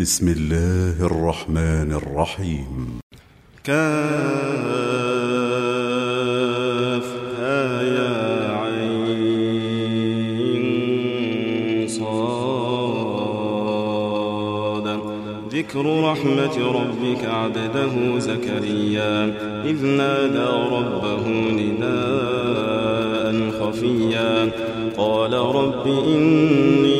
بسم الله الرحمن الرحيم. كاف يا عين صاد. ذكر رحمة ربك عبده زكريا إذ نادى ربه نداء خفيا. قال رب إني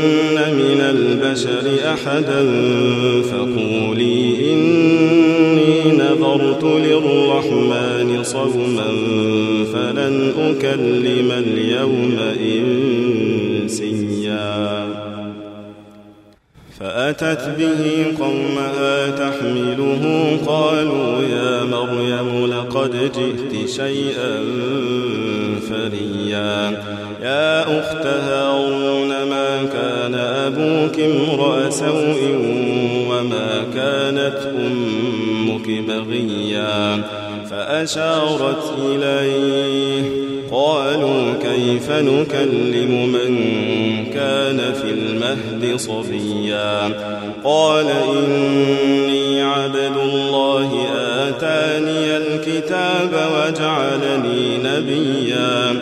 البشر أحدا فقولي إني نذرت للرحمن صوما فلن أكلم اليوم إنسيا فأتت به قومها تحمله قالوا يا مريم لقد جئت شيئا فريا يا أخت هارون أبوك امرأ سوء وما كانت أمك بغيا فأشارت إليه قالوا كيف نكلم من كان في المهد صبيا قال إني عبد الله آتاني الكتاب وجعلني نبيا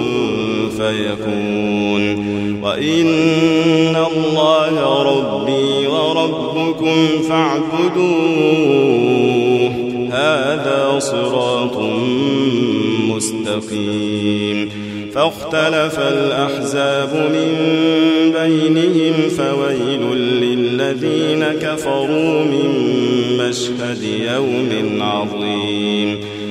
فيكون وإن الله ربي وربكم فاعبدوه. هذا صراط مستقيم. فاختلف الأحزاب من بينهم فويل للذين كفروا من مشهد يوم عظيم.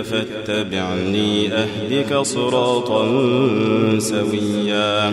فاتبعني أهدك صراطا سويا.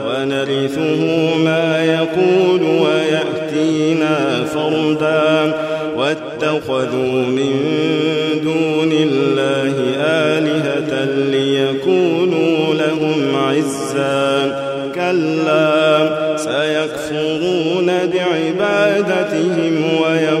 ونرثه ما يقول ويأتينا فردا. واتخذوا من دون الله آلهة ليكونوا لهم عزا. كلا سيكفرون بعبادتهم ويكونون